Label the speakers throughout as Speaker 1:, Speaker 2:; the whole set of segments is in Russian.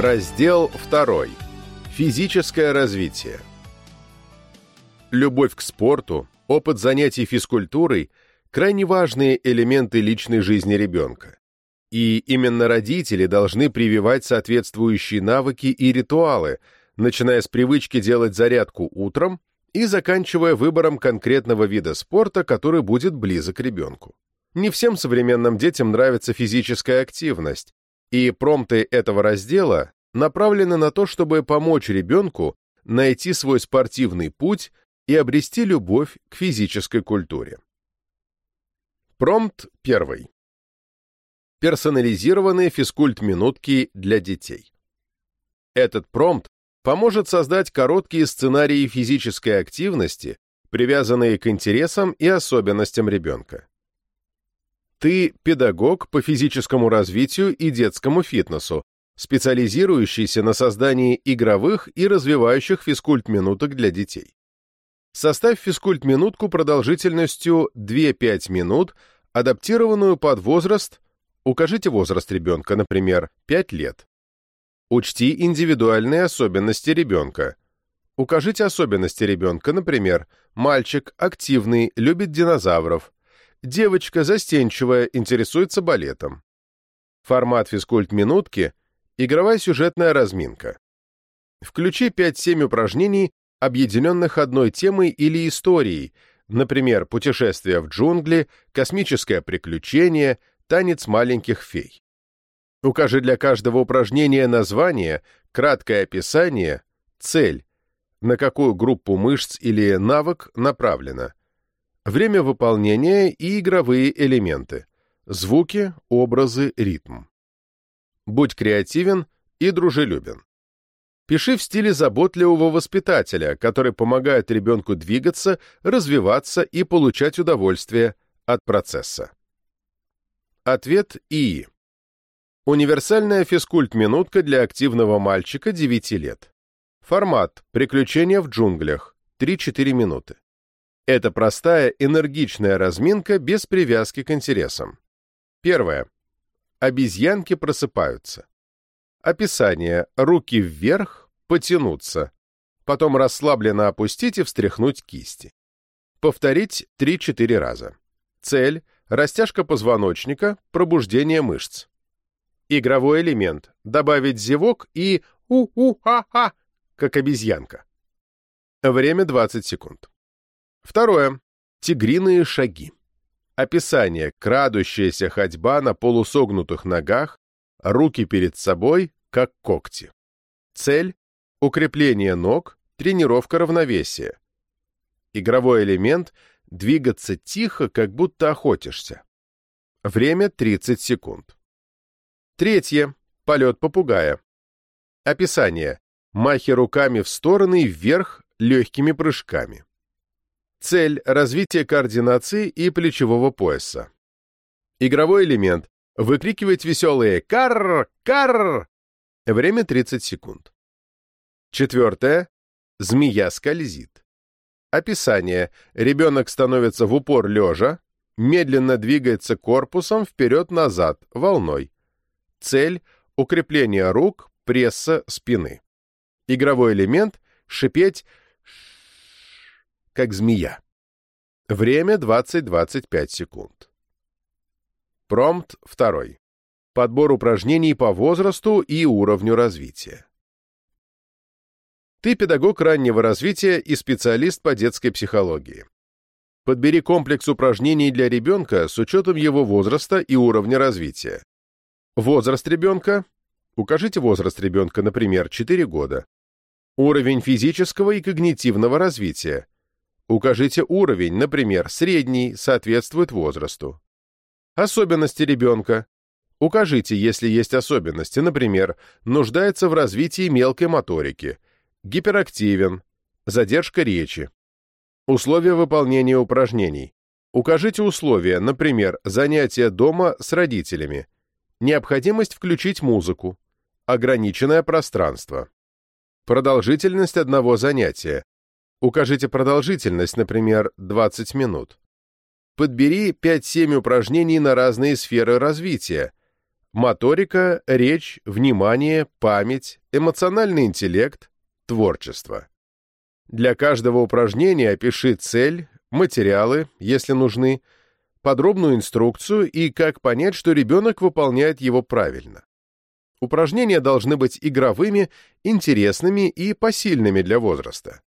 Speaker 1: Раздел 2. Физическое развитие. Любовь к спорту, опыт занятий физкультурой – крайне важные элементы личной жизни ребенка. И именно родители должны прививать соответствующие навыки и ритуалы, начиная с привычки делать зарядку утром и заканчивая выбором конкретного вида спорта, который будет близок ребенку. Не всем современным детям нравится физическая активность, и промпты этого раздела направлены на то, чтобы помочь ребенку найти свой спортивный путь и обрести любовь к физической культуре. Промпт первый. Персонализированные физкульт-минутки для детей. Этот промпт поможет создать короткие сценарии физической активности, привязанные к интересам и особенностям ребенка. Ты педагог по физическому развитию и детскому фитнесу, специализирующийся на создании игровых и развивающих физкульт-минуток для детей. Составь физкульт-минутку продолжительностью 2-5 минут, адаптированную под возраст, укажите возраст ребенка, например, 5 лет. Учти индивидуальные особенности ребенка. Укажите особенности ребенка, например, мальчик активный, любит динозавров, девочка застенчивая, интересуется балетом. Формат физкульт-минутки – игровая сюжетная разминка. Включи 5-7 упражнений, объединенных одной темой или историей, например, путешествие в джунгли, космическое приключение, танец маленьких фей. Укажи для каждого упражнения название, краткое описание, цель, на какую группу мышц или навык направлено, время выполнения и игровые элементы, звуки, образы, ритм. Будь креативен и дружелюбен. Пиши в стиле заботливого воспитателя, который помогает ребенку двигаться, развиваться и получать удовольствие от процесса. Ответ И. Универсальная физкульт-минутка для активного мальчика 9 лет. Формат «Приключения в джунглях» 3-4 минуты. Это простая, энергичная разминка без привязки к интересам. Первое. Обезьянки просыпаются. Описание. Руки вверх, потянуться. Потом расслабленно опустить и встряхнуть кисти. Повторить 3-4 раза. Цель. Растяжка позвоночника, пробуждение мышц. Игровой элемент. Добавить зевок и у-у-ха-ха, как обезьянка. Время 20 секунд. Второе. Тигриные шаги. Описание. Крадущаяся ходьба на полусогнутых ногах, руки перед собой, как когти. Цель. Укрепление ног, тренировка равновесия. Игровой элемент. Двигаться тихо, как будто охотишься. Время 30 секунд. Третье. Полет попугая. Описание. Махи руками в стороны и вверх легкими прыжками. Цель – развитие координации и плечевого пояса. Игровой элемент – выкрикивать веселые «Карр! Карр!» Время 30 секунд. Четвертое. Змея скользит. Описание. Ребенок становится в упор лежа, медленно двигается корпусом вперед-назад, волной. Цель – укрепление рук, пресса, спины. Игровой элемент – шипеть как змея. Время 20-25 секунд. Промпт 2. Подбор упражнений по возрасту и уровню развития. Ты педагог раннего развития и специалист по детской психологии. Подбери комплекс упражнений для ребенка с учетом его возраста и уровня развития. Возраст ребенка. Укажите возраст ребенка, например, 4 года. Уровень физического и когнитивного развития. Укажите уровень, например, средний, соответствует возрасту. Особенности ребенка. Укажите, если есть особенности, например, нуждается в развитии мелкой моторики, гиперактивен, задержка речи. Условия выполнения упражнений. Укажите условия, например, занятия дома с родителями, необходимость включить музыку, ограниченное пространство. Продолжительность одного занятия, Укажите продолжительность, например, 20 минут. Подбери 5-7 упражнений на разные сферы развития. моторика, речь, внимание, память, эмоциональный интеллект, творчество. Для каждого упражнения опиши цель, материалы, если нужны, подробную инструкцию и как понять, что ребенок выполняет его правильно. Упражнения должны быть игровыми, интересными и посильными для возраста.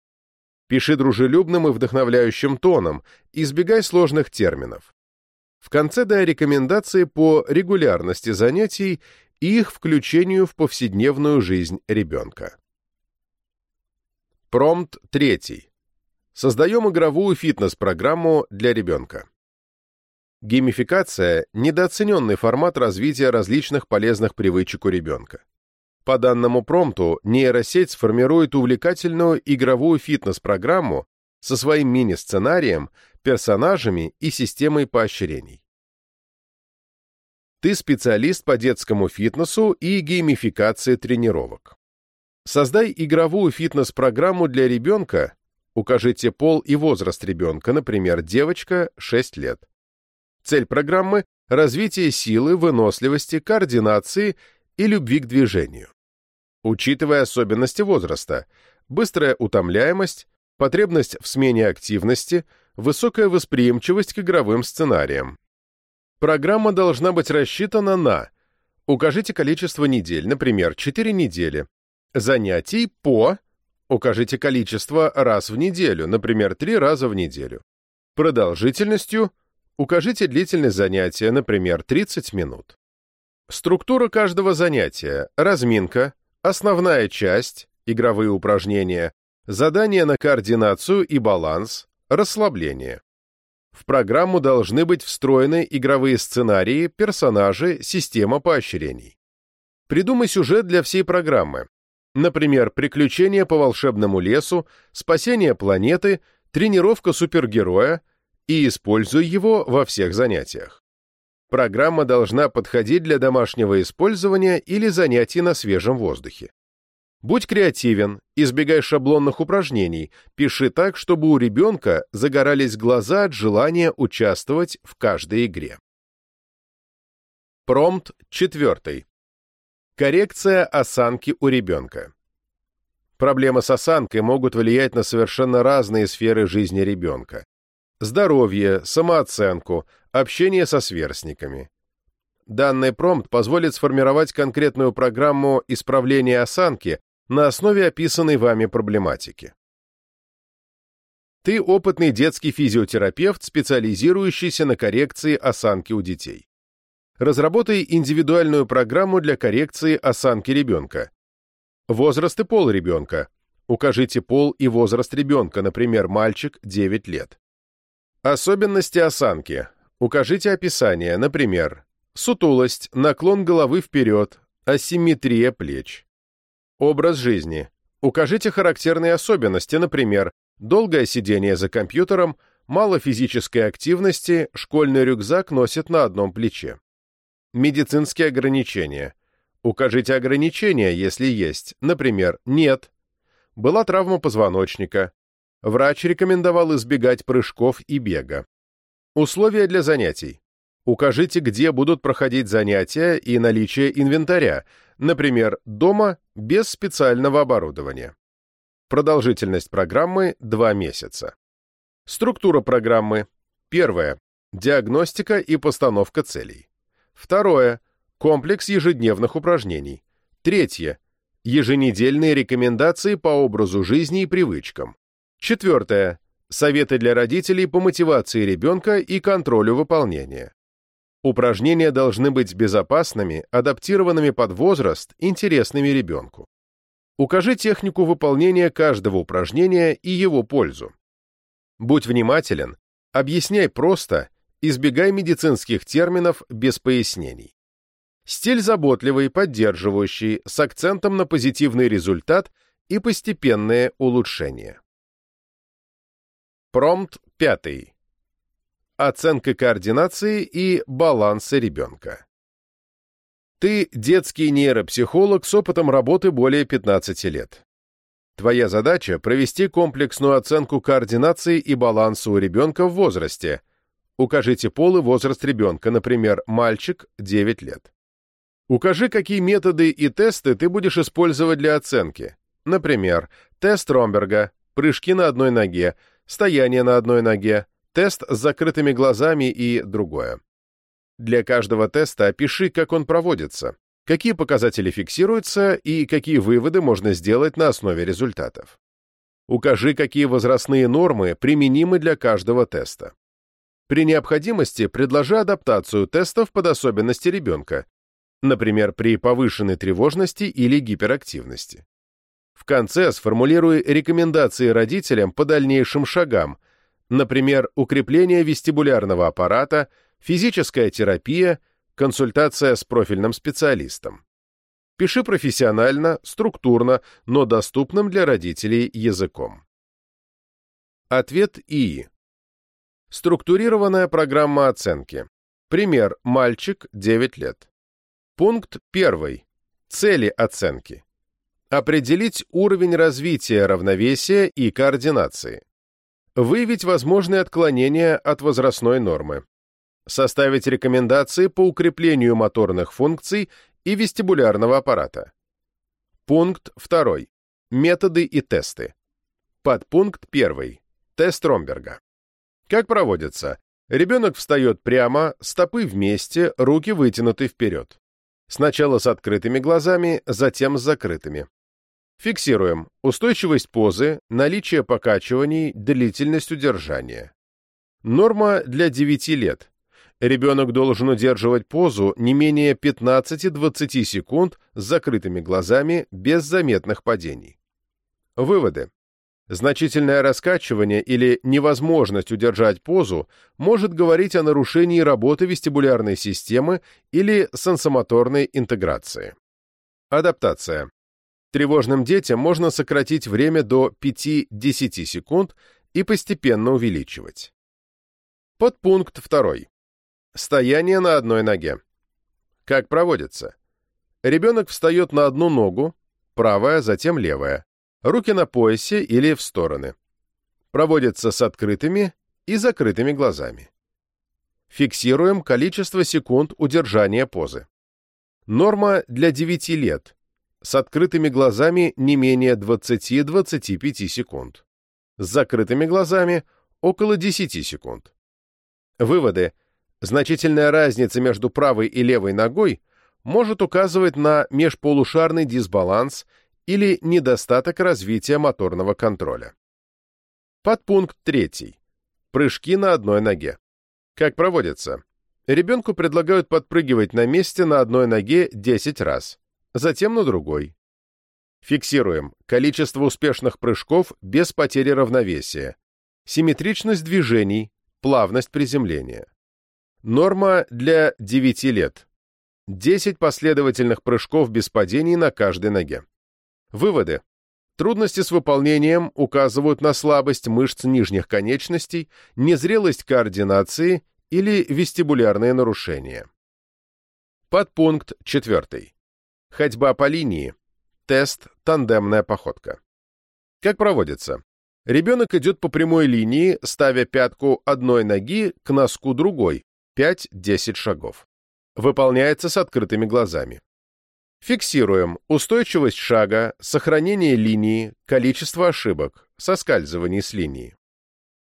Speaker 1: Пиши дружелюбным и вдохновляющим тоном, избегай сложных терминов. В конце дай рекомендации по регулярности занятий и их включению в повседневную жизнь ребенка. Промпт 3. Создаем игровую фитнес-программу для ребенка. Геймификация – недооцененный формат развития различных полезных привычек у ребенка. По данному промпту нейросеть сформирует увлекательную игровую фитнес-программу со своим мини-сценарием, персонажами и системой поощрений. Ты специалист по детскому фитнесу и геймификации тренировок. Создай игровую фитнес-программу для ребенка, укажите пол и возраст ребенка, например, девочка 6 лет. Цель программы – развитие силы, выносливости, координации и любви к движению. Учитывая особенности возраста, быстрая утомляемость, потребность в смене активности, высокая восприимчивость к игровым сценариям. Программа должна быть рассчитана на Укажите количество недель, например, 4 недели. Занятий по Укажите количество раз в неделю, например, 3 раза в неделю. Продолжительностью Укажите длительность занятия, например, 30 минут. Структура каждого занятия, разминка, основная часть, игровые упражнения, задания на координацию и баланс, расслабление. В программу должны быть встроены игровые сценарии, персонажи, система поощрений. Придумай сюжет для всей программы. Например, приключения по волшебному лесу, спасение планеты, тренировка супергероя, и используй его во всех занятиях. Программа должна подходить для домашнего использования или занятий на свежем воздухе. Будь креативен, избегай шаблонных упражнений, пиши так, чтобы у ребенка загорались глаза от желания участвовать в каждой игре. Промпт 4. Коррекция осанки у ребенка. Проблемы с осанкой могут влиять на совершенно разные сферы жизни ребенка здоровье, самооценку, общение со сверстниками. Данный промпт позволит сформировать конкретную программу исправления осанки на основе описанной вами проблематики. Ты опытный детский физиотерапевт, специализирующийся на коррекции осанки у детей. Разработай индивидуальную программу для коррекции осанки ребенка. Возраст и пол ребенка. Укажите пол и возраст ребенка, например, мальчик 9 лет. Особенности осанки. Укажите описание, например, сутулость, наклон головы вперед, асимметрия плеч. Образ жизни. Укажите характерные особенности, например, долгое сидение за компьютером, мало физической активности, школьный рюкзак носит на одном плече. Медицинские ограничения. Укажите ограничения, если есть, например, нет. Была травма позвоночника, Врач рекомендовал избегать прыжков и бега. Условия для занятий. Укажите, где будут проходить занятия и наличие инвентаря, например, дома без специального оборудования. Продолжительность программы – 2 месяца. Структура программы. Первое. Диагностика и постановка целей. Второе. Комплекс ежедневных упражнений. Третье. Еженедельные рекомендации по образу жизни и привычкам. Четвертое. Советы для родителей по мотивации ребенка и контролю выполнения. Упражнения должны быть безопасными, адаптированными под возраст, интересными ребенку. Укажи технику выполнения каждого упражнения и его пользу. Будь внимателен, объясняй просто, избегай медицинских терминов без пояснений. Стиль заботливый, поддерживающий, с акцентом на позитивный результат и постепенное улучшение. Промпт 5. Оценка координации и баланса ребенка. Ты детский нейропсихолог с опытом работы более 15 лет. Твоя задача – провести комплексную оценку координации и баланса у ребенка в возрасте. Укажите пол и возраст ребенка, например, мальчик – 9 лет. Укажи, какие методы и тесты ты будешь использовать для оценки. Например, тест Ромберга, прыжки на одной ноге, стояние на одной ноге, тест с закрытыми глазами и другое. Для каждого теста опиши, как он проводится, какие показатели фиксируются и какие выводы можно сделать на основе результатов. Укажи, какие возрастные нормы применимы для каждого теста. При необходимости предложи адаптацию тестов под особенности ребенка, например, при повышенной тревожности или гиперактивности. В конце сформулируй рекомендации родителям по дальнейшим шагам, например, укрепление вестибулярного аппарата, физическая терапия, консультация с профильным специалистом. Пиши профессионально, структурно, но доступным для родителей языком. Ответ И. Структурированная программа оценки. Пример. Мальчик, 9 лет. Пункт 1. Цели оценки. Определить уровень развития равновесия и координации. Выявить возможные отклонения от возрастной нормы. Составить рекомендации по укреплению моторных функций и вестибулярного аппарата. Пункт 2. Методы и тесты. Подпункт 1. Тест Ромберга. Как проводится? Ребенок встает прямо, стопы вместе, руки вытянуты вперед. Сначала с открытыми глазами, затем с закрытыми. Фиксируем устойчивость позы, наличие покачиваний, длительность удержания. Норма для 9 лет. Ребенок должен удерживать позу не менее 15-20 секунд с закрытыми глазами без заметных падений. Выводы. Значительное раскачивание или невозможность удержать позу может говорить о нарушении работы вестибулярной системы или сенсомоторной интеграции. Адаптация. Тревожным детям можно сократить время до 5-10 секунд и постепенно увеличивать. Подпункт 2. Стояние на одной ноге. Как проводится? Ребенок встает на одну ногу, правая, затем левая руки на поясе или в стороны. Проводится с открытыми и закрытыми глазами. Фиксируем количество секунд удержания позы. Норма для 9 лет. С открытыми глазами не менее 20-25 секунд. С закрытыми глазами около 10 секунд. Выводы. Значительная разница между правой и левой ногой может указывать на межполушарный дисбаланс или недостаток развития моторного контроля. Подпункт 3. Прыжки на одной ноге. Как проводится? Ребенку предлагают подпрыгивать на месте на одной ноге 10 раз, затем на другой. Фиксируем количество успешных прыжков без потери равновесия, симметричность движений, плавность приземления. Норма для 9 лет. 10 последовательных прыжков без падений на каждой ноге. Выводы. Трудности с выполнением указывают на слабость мышц нижних конечностей, незрелость координации или вестибулярные нарушения. Подпункт 4. Ходьба по линии. Тест «Тандемная походка». Как проводится? Ребенок идет по прямой линии, ставя пятку одной ноги к носку другой, 5-10 шагов. Выполняется с открытыми глазами. Фиксируем устойчивость шага, сохранение линии, количество ошибок, соскальзываний с линии.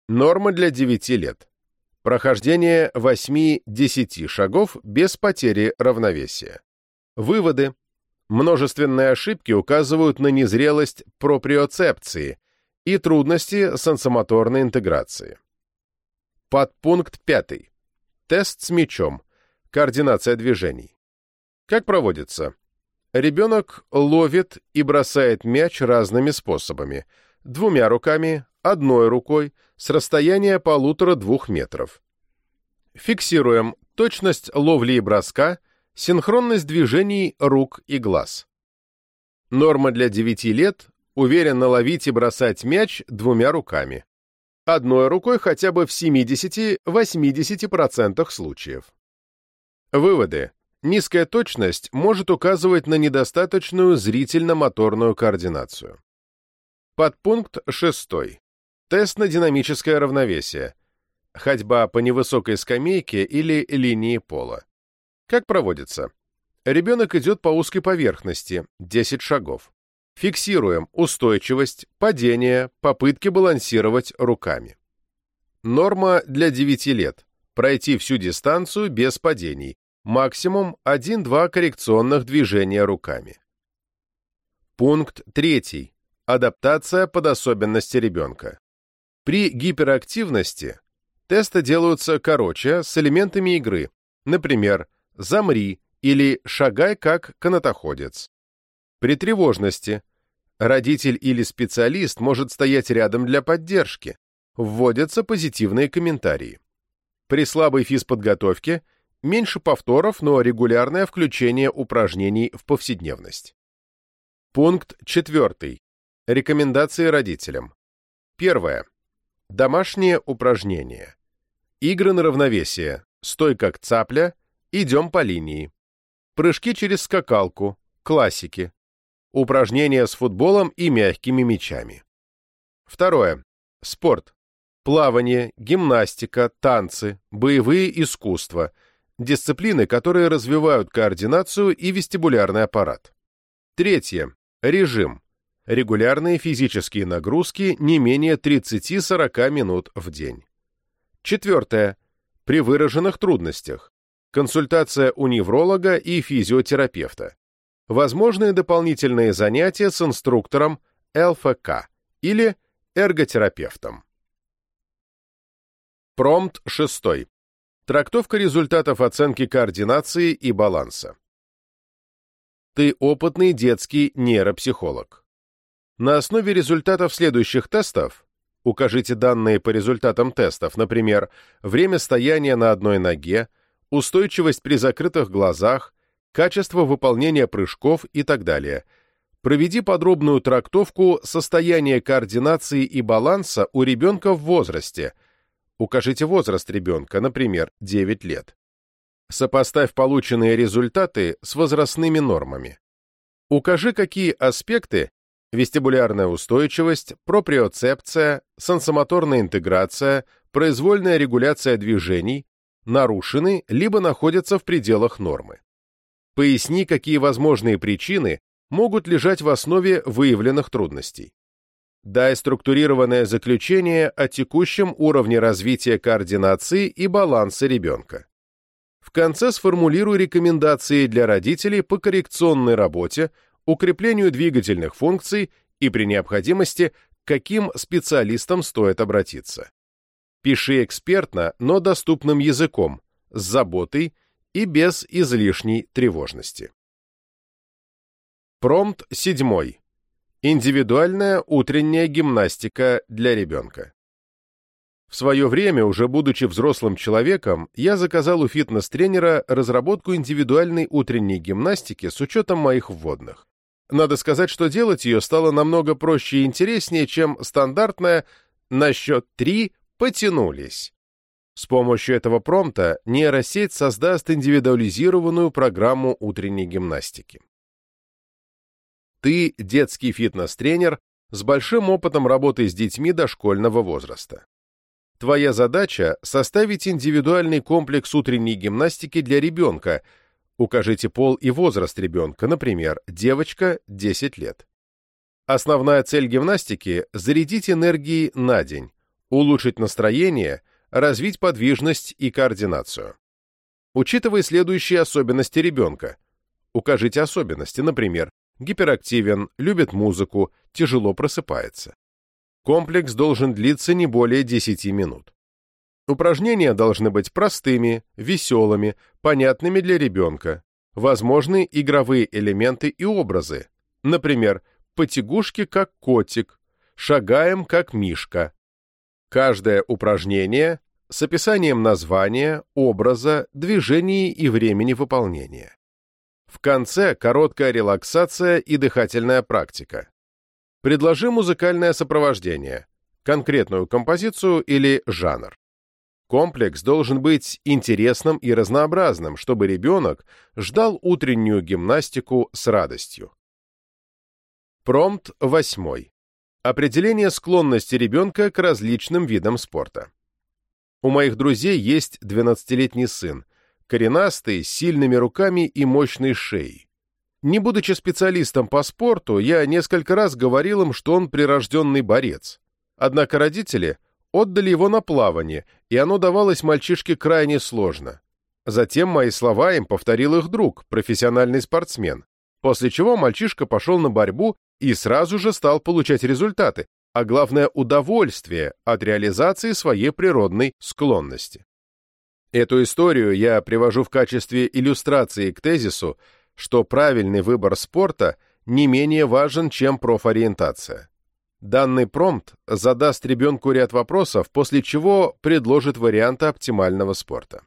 Speaker 1: Норма для 9 лет. Прохождение 8-10 шагов без потери равновесия. Выводы. Множественные ошибки указывают на незрелость проприоцепции и трудности сенсомоторной интеграции. Подпункт 5. Тест с мячом. Координация движений. Как проводится? Ребенок ловит и бросает мяч разными способами. Двумя руками, одной рукой, с расстояния полутора-двух метров. Фиксируем точность ловли и броска, синхронность движений рук и глаз. Норма для 9 лет – уверенно ловить и бросать мяч двумя руками. Одной рукой хотя бы в 70-80% случаев. Выводы. Низкая точность может указывать на недостаточную зрительно-моторную координацию. Подпункт 6. Тест на динамическое равновесие. Ходьба по невысокой скамейке или линии пола. Как проводится? Ребенок идет по узкой поверхности, 10 шагов. Фиксируем устойчивость, падение, попытки балансировать руками. Норма для 9 лет. Пройти всю дистанцию без падений. Максимум 1-2 коррекционных движения руками. Пункт 3. Адаптация под особенности ребенка. При гиперактивности тесты делаются короче с элементами игры, например, «замри» или «шагай как канатоходец». При тревожности родитель или специалист может стоять рядом для поддержки, вводятся позитивные комментарии. При слабой физподготовке меньше повторов, но регулярное включение упражнений в повседневность. Пункт 4. Рекомендации родителям. Первое. Домашние упражнения. Игры на равновесие. Стой как цапля. Идем по линии. Прыжки через скакалку. Классики. Упражнения с футболом и мягкими мячами. Второе. Спорт. Плавание, гимнастика, танцы, боевые искусства. Дисциплины, которые развивают координацию и вестибулярный аппарат. Третье. Режим регулярные физические нагрузки не менее 30-40 минут в день. Четвертое. При выраженных трудностях. Консультация у невролога и физиотерапевта. Возможные дополнительные занятия с инструктором ЛФК или эрготерапевтом. Промпт 6. Трактовка результатов оценки координации и баланса. Ты опытный детский нейропсихолог. На основе результатов следующих тестов укажите данные по результатам тестов, например, время стояния на одной ноге, устойчивость при закрытых глазах, качество выполнения прыжков и так далее. Проведи подробную трактовку состояния координации и баланса у ребенка в возрасте. Укажите возраст ребенка, например, 9 лет. Сопоставь полученные результаты с возрастными нормами. Укажи, какие аспекты вестибулярная устойчивость, проприоцепция, сенсомоторная интеграция, произвольная регуляция движений нарушены либо находятся в пределах нормы. Поясни, какие возможные причины могут лежать в основе выявленных трудностей. Дай структурированное заключение о текущем уровне развития координации и баланса ребенка. В конце сформулируй рекомендации для родителей по коррекционной работе укреплению двигательных функций и при необходимости, к каким специалистам стоит обратиться. Пиши экспертно, но доступным языком, с заботой и без излишней тревожности. Промпт 7. Индивидуальная утренняя гимнастика для ребенка. В свое время, уже будучи взрослым человеком, я заказал у фитнес-тренера разработку индивидуальной утренней гимнастики с учетом моих вводных. Надо сказать, что делать ее стало намного проще и интереснее, чем стандартная «на счет три потянулись». С помощью этого промпта нейросеть создаст индивидуализированную программу утренней гимнастики. Ты детский фитнес-тренер с большим опытом работы с детьми дошкольного возраста. Твоя задача – составить индивидуальный комплекс утренней гимнастики для ребенка – Укажите пол и возраст ребенка, например, девочка 10 лет. Основная цель гимнастики – зарядить энергией на день, улучшить настроение, развить подвижность и координацию. Учитывая следующие особенности ребенка. Укажите особенности, например, гиперактивен, любит музыку, тяжело просыпается. Комплекс должен длиться не более 10 минут. Упражнения должны быть простыми, веселыми, понятными для ребенка. Возможны игровые элементы и образы. Например, потягушки как котик, шагаем как мишка. Каждое упражнение с описанием названия, образа, движений и времени выполнения. В конце короткая релаксация и дыхательная практика. Предложи музыкальное сопровождение, конкретную композицию или жанр. Комплекс должен быть интересным и разнообразным, чтобы ребенок ждал утреннюю гимнастику с радостью. Промпт 8. Определение склонности ребенка к различным видам спорта. У моих друзей есть 12-летний сын, коренастый, с сильными руками и мощной шеей. Не будучи специалистом по спорту, я несколько раз говорил им, что он прирожденный борец. Однако родители отдали его на плавание, и оно давалось мальчишке крайне сложно. Затем мои слова им повторил их друг, профессиональный спортсмен, после чего мальчишка пошел на борьбу и сразу же стал получать результаты, а главное удовольствие от реализации своей природной склонности. Эту историю я привожу в качестве иллюстрации к тезису, что правильный выбор спорта не менее важен, чем профориентация. Данный промпт задаст ребенку ряд вопросов, после чего предложит варианты оптимального спорта.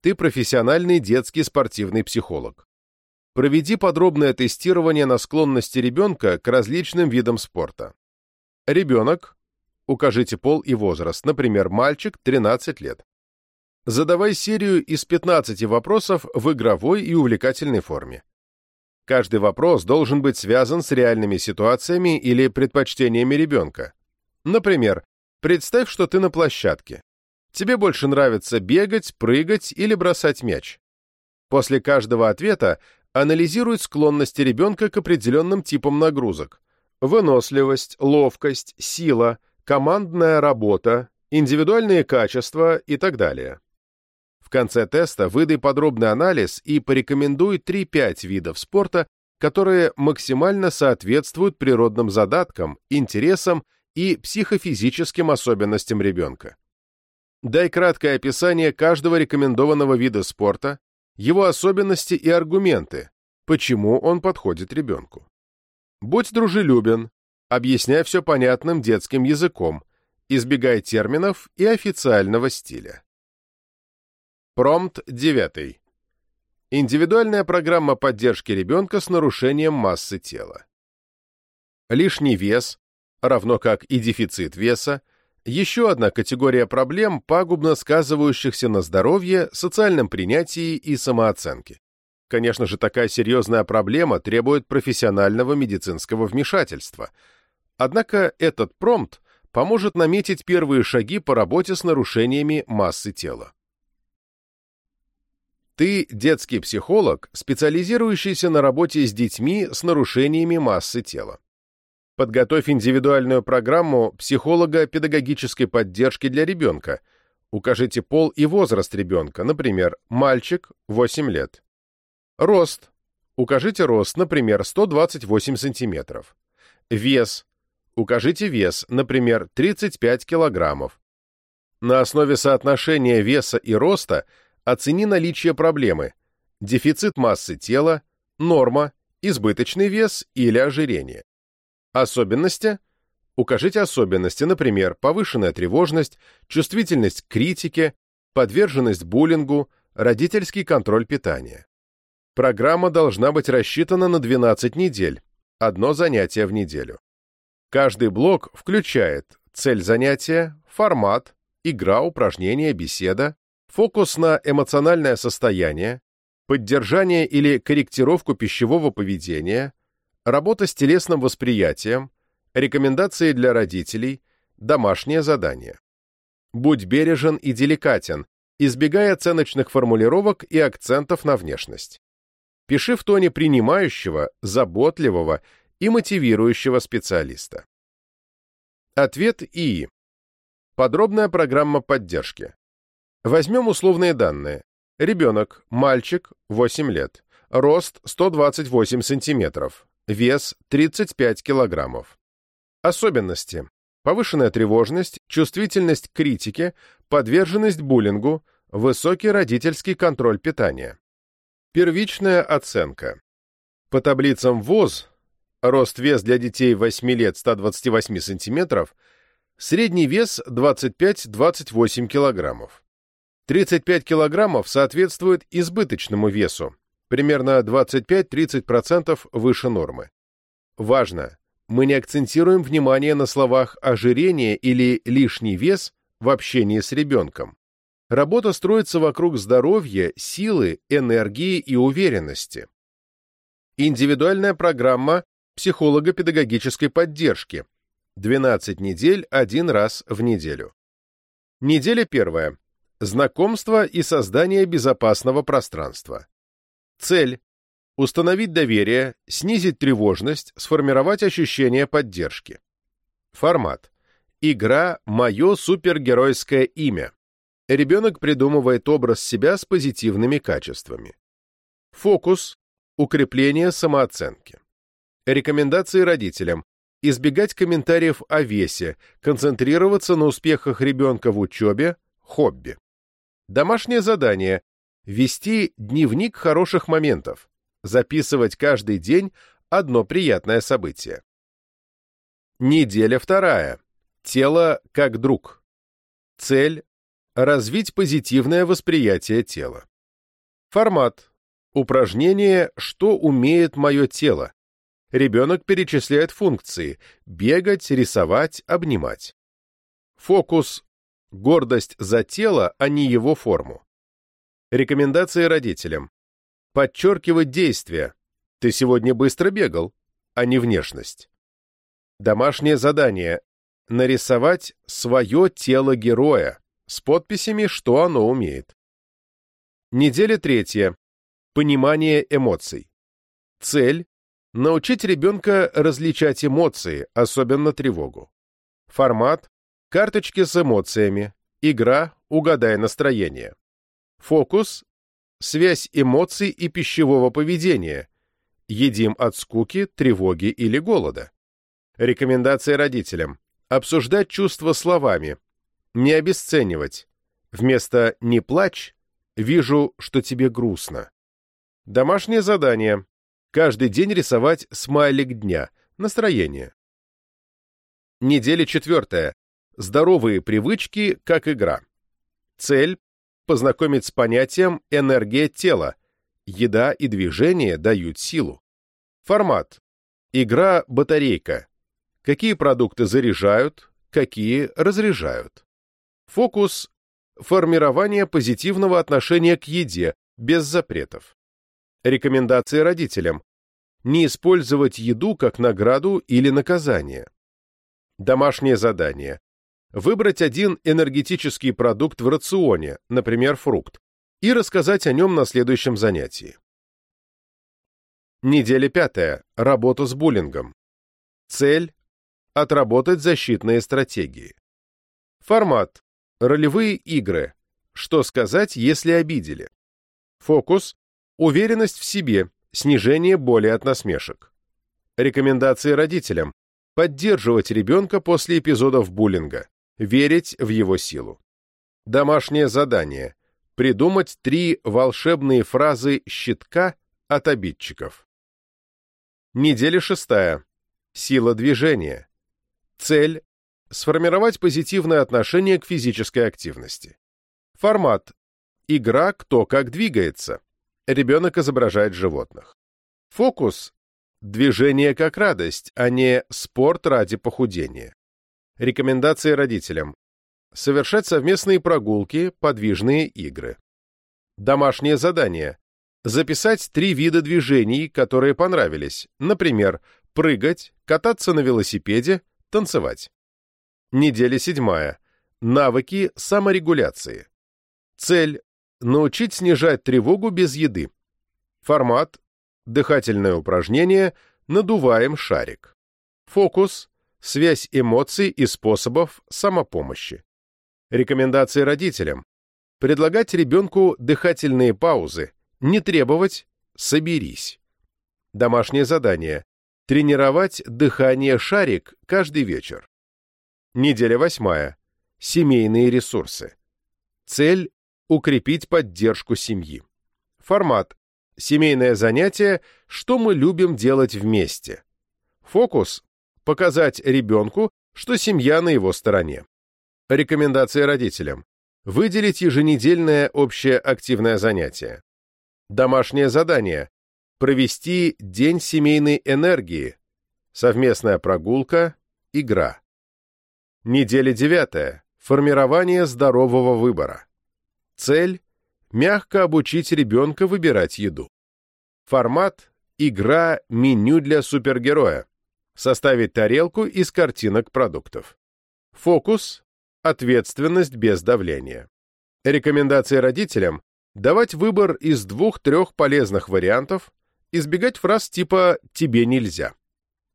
Speaker 1: Ты профессиональный детский спортивный психолог. Проведи подробное тестирование на склонности ребенка к различным видам спорта. Ребенок, укажите пол и возраст, например, мальчик 13 лет. Задавай серию из 15 вопросов в игровой и увлекательной форме. Каждый вопрос должен быть связан с реальными ситуациями или предпочтениями ребенка. Например, представь, что ты на площадке. Тебе больше нравится бегать, прыгать или бросать мяч. После каждого ответа анализируй склонности ребенка к определенным типам нагрузок. Выносливость, ловкость, сила, командная работа, индивидуальные качества и так далее конце теста выдай подробный анализ и порекомендуй 3-5 видов спорта, которые максимально соответствуют природным задаткам, интересам и психофизическим особенностям ребенка. Дай краткое описание каждого рекомендованного вида спорта, его особенности и аргументы, почему он подходит ребенку. Будь дружелюбен, объясняй все понятным детским языком, избегай терминов и официального стиля. Промпт 9. Индивидуальная программа поддержки ребенка с нарушением массы тела. Лишний вес, равно как и дефицит веса, еще одна категория проблем, пагубно сказывающихся на здоровье, социальном принятии и самооценке. Конечно же, такая серьезная проблема требует профессионального медицинского вмешательства. Однако этот промпт поможет наметить первые шаги по работе с нарушениями массы тела. Ты детский психолог, специализирующийся на работе с детьми с нарушениями массы тела. Подготовь индивидуальную программу психолога педагогической поддержки для ребенка. Укажите пол и возраст ребенка, например, мальчик, 8 лет. Рост. Укажите рост, например, 128 см. Вес. Укажите вес, например, 35 кг. На основе соотношения веса и роста – Оцени наличие проблемы – дефицит массы тела, норма, избыточный вес или ожирение. Особенности – укажите особенности, например, повышенная тревожность, чувствительность к критике, подверженность буллингу, родительский контроль питания. Программа должна быть рассчитана на 12 недель, одно занятие в неделю. Каждый блок включает цель занятия, формат, игра, упражнение, беседа, Фокус на эмоциональное состояние, поддержание или корректировку пищевого поведения, работа с телесным восприятием, рекомендации для родителей, домашнее задание. Будь бережен и деликатен, избегая оценочных формулировок и акцентов на внешность. Пиши в тоне принимающего, заботливого и мотивирующего специалиста. Ответ И. Подробная программа поддержки. Возьмем условные данные. Ребенок, мальчик, 8 лет. Рост 128 сантиметров. Вес 35 килограммов. Особенности. Повышенная тревожность, чувствительность к критике, подверженность буллингу, высокий родительский контроль питания. Первичная оценка. По таблицам ВОЗ, рост-вес для детей 8 лет 128 сантиметров, средний вес 25-28 килограммов. 35 килограммов соответствует избыточному весу, примерно 25-30% выше нормы. Важно, мы не акцентируем внимание на словах ожирение или лишний вес в общении с ребенком. Работа строится вокруг здоровья, силы, энергии и уверенности. Индивидуальная программа психолого-педагогической поддержки. 12 недель один раз в неделю. Неделя первая. Знакомство и создание безопасного пространства. Цель – установить доверие, снизить тревожность, сформировать ощущение поддержки. Формат. Игра «Мое супергеройское имя». Ребенок придумывает образ себя с позитивными качествами. Фокус – укрепление самооценки. Рекомендации родителям. Избегать комментариев о весе, концентрироваться на успехах ребенка в учебе, хобби. Домашнее задание – вести дневник хороших моментов, записывать каждый день одно приятное событие. Неделя вторая. Тело как друг. Цель – развить позитивное восприятие тела. Формат. Упражнение «Что умеет мое тело?» Ребенок перечисляет функции – бегать, рисовать, обнимать. Фокус – гордость за тело, а не его форму. Рекомендации родителям. Подчеркивать действия. Ты сегодня быстро бегал, а не внешность. Домашнее задание – нарисовать свое тело героя с подписями, что оно умеет. Неделя третья. Понимание эмоций. Цель – научить ребенка различать эмоции, особенно тревогу. Формат – карточки с эмоциями, игра «Угадай настроение». Фокус – связь эмоций и пищевого поведения. Едим от скуки, тревоги или голода. Рекомендация родителям. Обсуждать чувства словами. Не обесценивать. Вместо «не плачь» «вижу, что тебе грустно». Домашнее задание. Каждый день рисовать смайлик дня. Настроение. Неделя четвертая. Здоровые привычки как игра. Цель – познакомить с понятием «энергия тела». Еда и движение дают силу. Формат. Игра «Батарейка». Какие продукты заряжают, какие разряжают. Фокус – формирование позитивного отношения к еде, без запретов. Рекомендации родителям. Не использовать еду как награду или наказание. Домашнее задание. Выбрать один энергетический продукт в рационе, например, фрукт, и рассказать о нем на следующем занятии. Неделя пятая. Работа с буллингом. Цель Отработать защитные стратегии. Формат. Ролевые игры. Что сказать, если обидели? Фокус. Уверенность в себе. Снижение боли от насмешек. Рекомендации родителям. Поддерживать ребенка после эпизодов буллинга. Верить в его силу. Домашнее задание. Придумать три волшебные фразы щитка от обидчиков. Неделя шестая. Сила движения. Цель – сформировать позитивное отношение к физической активности. Формат – игра «Кто как двигается». Ребенок изображает животных. Фокус – движение как радость, а не спорт ради похудения. Рекомендации родителям. Совершать совместные прогулки, подвижные игры. Домашнее задание. Записать три вида движений, которые понравились. Например, прыгать, кататься на велосипеде, Танцевать. Неделя седьмая. Навыки саморегуляции. Цель – научить снижать тревогу без еды. Формат – дыхательное упражнение, надуваем шарик. Фокус – связь эмоций и способов самопомощи. Рекомендации родителям. Предлагать ребенку дыхательные паузы, не требовать «соберись». Домашнее задание. Тренировать дыхание шарик каждый вечер. Неделя восьмая. Семейные ресурсы. Цель – укрепить поддержку семьи. Формат. Семейное занятие «Что мы любим делать вместе». Фокус – показать ребенку, что семья на его стороне. Рекомендации родителям. Выделить еженедельное общее активное занятие. Домашнее задание провести день семейной энергии, совместная прогулка, игра. Неделя девятая. Формирование здорового выбора. Цель – мягко обучить ребенка выбирать еду. Формат – игра меню для супергероя. Составить тарелку из картинок продуктов. Фокус – ответственность без давления. Рекомендации родителям – давать выбор из двух-трех полезных вариантов, избегать фраз типа «тебе нельзя».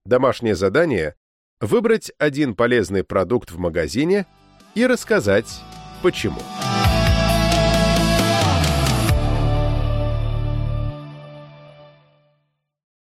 Speaker 1: Домашнее задание – выбрать один полезный продукт в магазине и рассказать, почему. Почему?